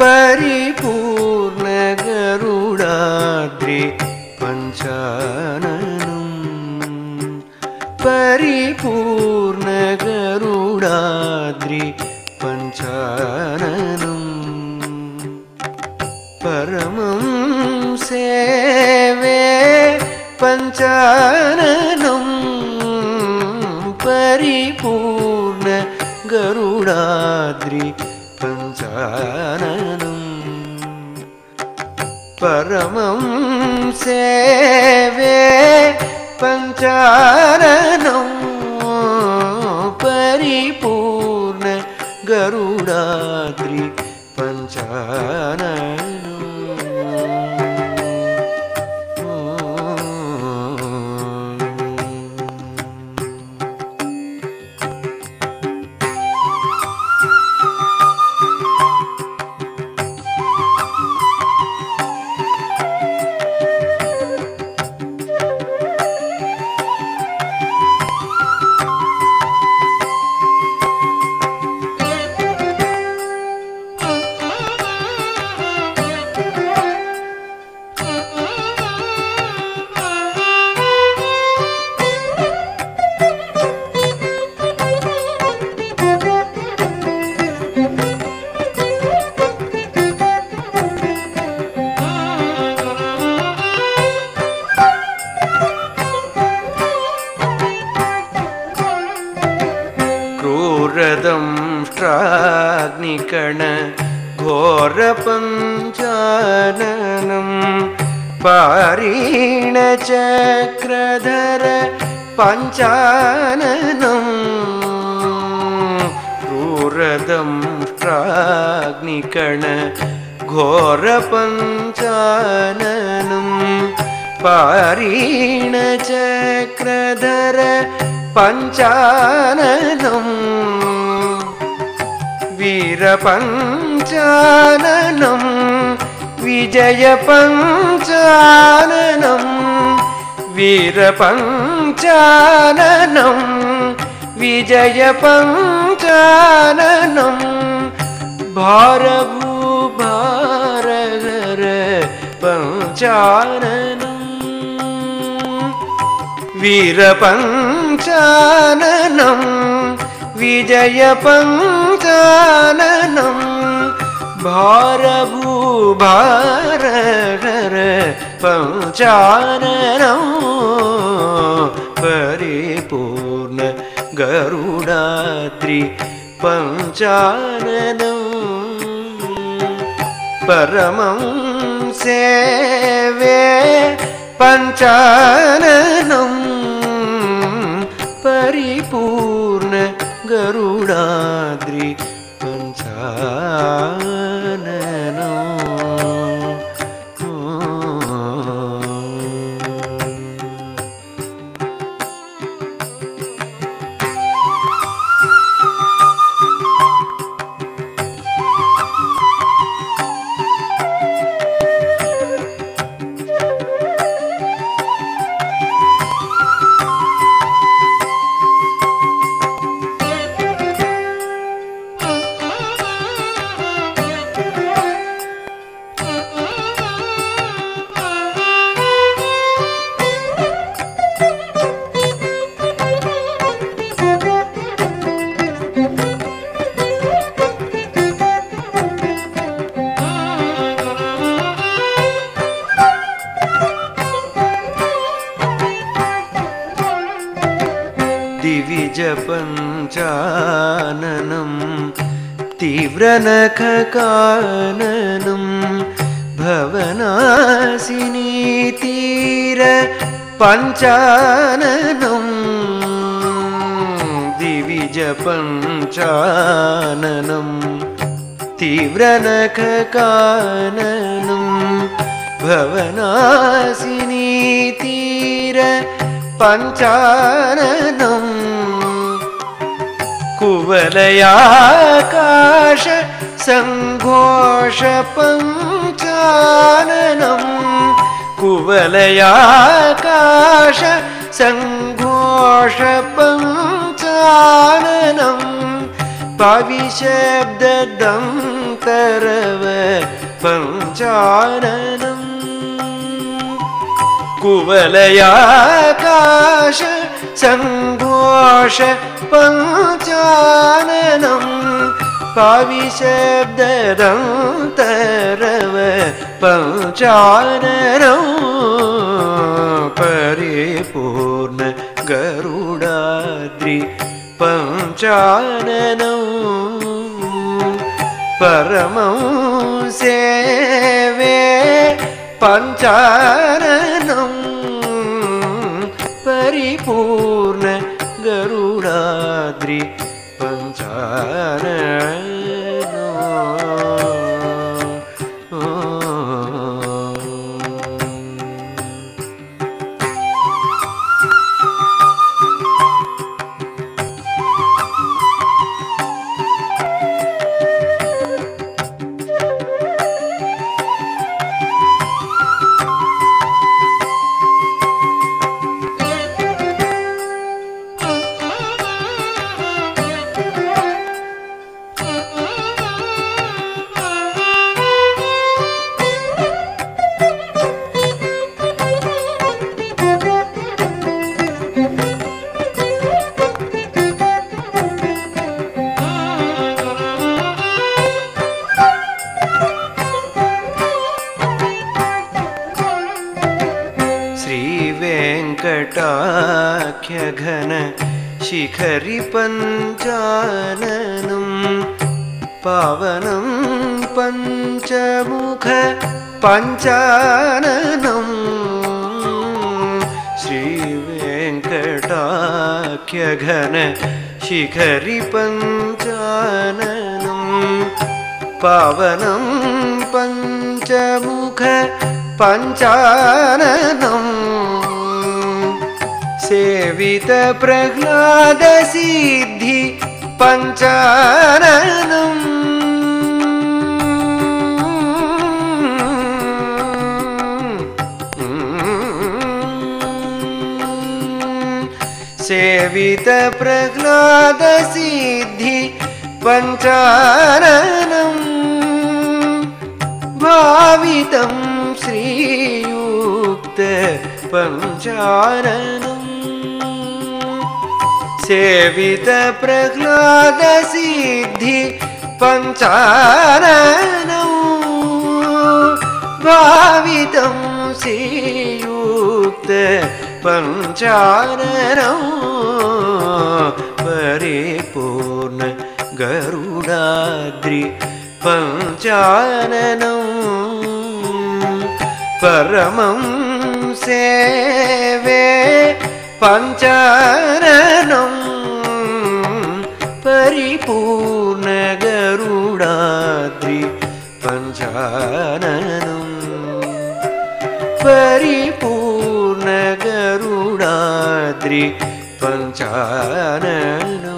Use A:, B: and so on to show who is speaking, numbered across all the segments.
A: परिपूर्णगरुडाद्रि पञ्चाननम् परिपूर्णगरुडाद्रि पञ्चाननम् परमं सेवे पञ्चाननं परिपूर्ण गरुडाद्रि पञ्चाननम् परमं सेवे पञ्चाननं परिपूर्ण गरुडाद्रि पञ्चाननम् क्रूरदंष्ट्राग्निकण घोरपञ्चाननं पारीणचक्रधर पञ्चाननं क्रूरदंष्ट्राग्निकण घोरपञ्चाननं पारीणचक्रधर पञ्चाननम् वीरपञ्चाननं विजयपञ्चाननं वीरपञ्चाननं विजयपञ्चाननं। भारभूभारगर पञ्चाननम् वीरपञ्चाननं भारभूभारगर पञ्चाननं परिपूर्ण गरुडाद्रि पञ्चाननम् परमं सेवे पञ्चाननं पञ्चाननम् दिविजपञ्चाननं तीव्रनखकाननं भवनासिनीतीर पञ्चाननं दिविजपञ्चाननं तीव्रनखकाननं भवनासिनीतीर पञ्चाननम् कुवलयाकाश सङ्घोष पञ्चाननं कुवलयाकाश सङ्घोष पञ्चाननं पविशब्ददन्तरव पञ्चाननम् कुवलयाकाश सङ्घोष पञ्चाननम् पाविशब्ददन्तरव पञ्चाननौ परिपूर्ण गरुडाद्रि पञ्चाननौ परमं सेवे पञ्चाननं पञ्चाननो श्रीवेङ्कटाख्यघन शिखरि पञ्चाननं पावनं पञ्चमुख पञ्चाननं श्रीवेङ्कटाख्यघन शिखरि पञ्चाननं पावनं पञ्चमुख पञ्चाननम् सेवितप्रह्लादसिद्धि पञ्चाननम्। सेवितप्रह्लादसिद्धि पञ्चाननम्। भावितं श्रीयुक्त पञ्चाननम् सेवितप्रह्लादसिद्धि पञ्चाननौ। भावितं श्रीयुक्त पञ्चाननौ। परिपूर्ण गरुडाद्रि पञ्चाननौ। परमं सेवे पञ्चाननं परिपूर्ण गरुडाद्रि पञ्चाननम् परिपूर्ण गरुडाद्रि पञ्चाननो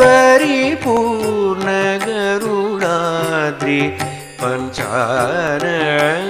A: परिपूर्ण गरुडाद्रि पञ्चाननो